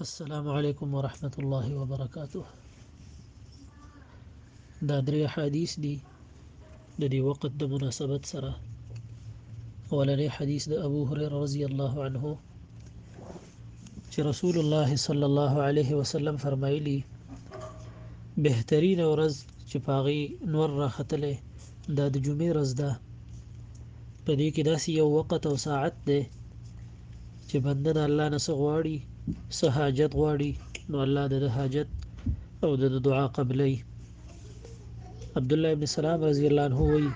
السلام علیکم ورحمت الله وبرکاته دا درې حدیث دي د دې وخت د مناسبت سره اولنې حدیث د ابو هريره رضی الله عنه چې رسول الله صلی الله علیه وسلم فرمایلی بهترین ورځ چې پاغي نور راختلې دا د جمعې ورځ ده په دې کې داسې یو وخت او ساعت دی چې بنده د الله نه څه غواړي څه حاجت غواړي نو الله د حاجت او د دعا قبلې عبد الله ابن سلام رضی الله عنه وی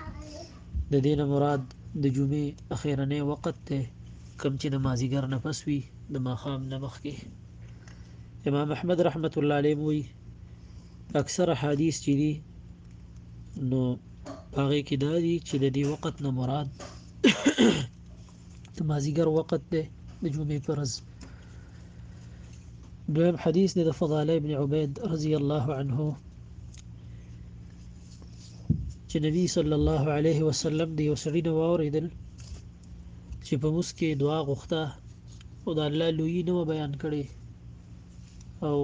د دین مراد د جمعې اخیرنې وخت ته کم چې د مازیګر نه پس وی د ماخام نه مخکې امام احمد رحمت الله علیه وی اکثر حدیث چې دي نو هغه کې دا دي چې د دې وخت نه مراد د مازیګر وخت دی د جمعې پر ورځ دویم حدیث دی د فضاله ابن عبید رضی الله عنه چې نبی صلی الله علیه وسلم دی یو سړی نو اوریدل چې په موس کې دعا غوښته او د الله لوی نو بیان کړي او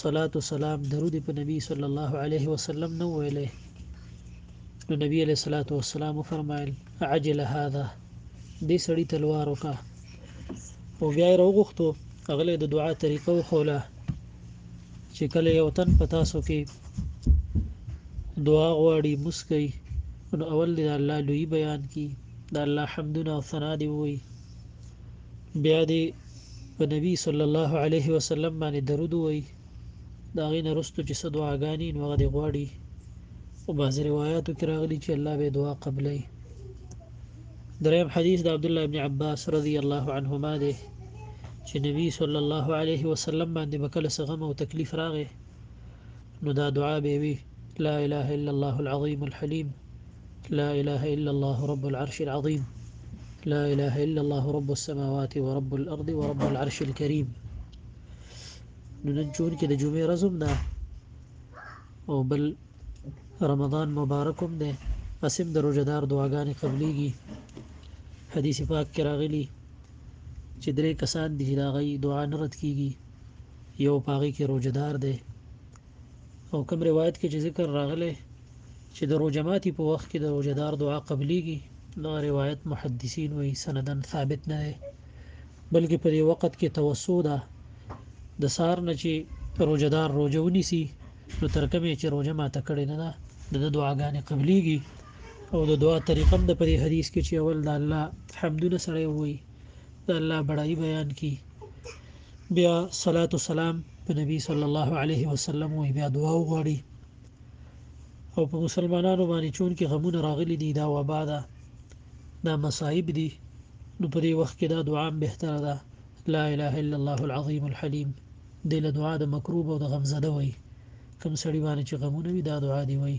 صلات و سلام درود په نبی صلی الله علیه وسلم نو ویلې نو نبی علیہ الصلوۃ والسلام فرمایل عجل هذا دې سړی تلوار وکا او بیا یې راغوښتو هغه د دعا طریقه وخوله چې کله یو تن په تاسو کې دعا غواړي مسکی نو اول د الله لوی بیان کی د الله حمدونه او ثنا دی وي بیا دی په نبی صلی الله علیه وسلم باندې درود ووایی د هغې نه وروسته چې څه دعاګانې نو هغه دې غواړي او بعضې روایاتو کې راغلي چې الله به دعا قبلوي دریم حدیث د عبدالله ابن عباس رضی الله عنهما دی چې نبی صلی الله علیه وسلم باندې به کله څه غم او تکلیف راغی نو دا دعا به وي لا اله الا الله العظیم الحلیم لا اله الا الله رب العرش العظيم لا اله الا الله رب السماوات ورب الارض ورب العرش الكريم نو نن چون کې د جمعې ورځ هم ده او بل رمضان مبارک هم ده اسیم د روزدار دعاګانې قبليږي حدیث پاک کې راغلي چې درې کسان دي چې دا غي دعا نه رد کیږي یو پاغي کې روزدار دی او کوم روایت کې چې ذکر راغلی چې د روزه ماتي په وخت کې د روزدار دعا قبليږي دا روایت محدثین وایي سندن ثابت نه دی بلکې په دې وخت کې توسو ده د سار نه چې روزدار روزه ونیسي نو تر کومه چې روزه ماته کړې نه ده د دعاګانې قبليږي او د دعا طریقه هم د پرې حدیث کې چې اول د الله حمدونه سره وي د الله بڑای بیان کی بیا صلات و سلام په نبی صلی الله علیه وسلم وی بیا دعا وغواړي او په مسلمانانو باندې چون کې غمونه راغلي دي دا وبا ده دا مصائب دي نو په دې وخت کې دا دعا بهتره ده لا اله الا الله العظیم الحلیم دې له دعا د مکروب او د غمزده وي کوم سړي باندې چې غمونه وي دا دعا دی وي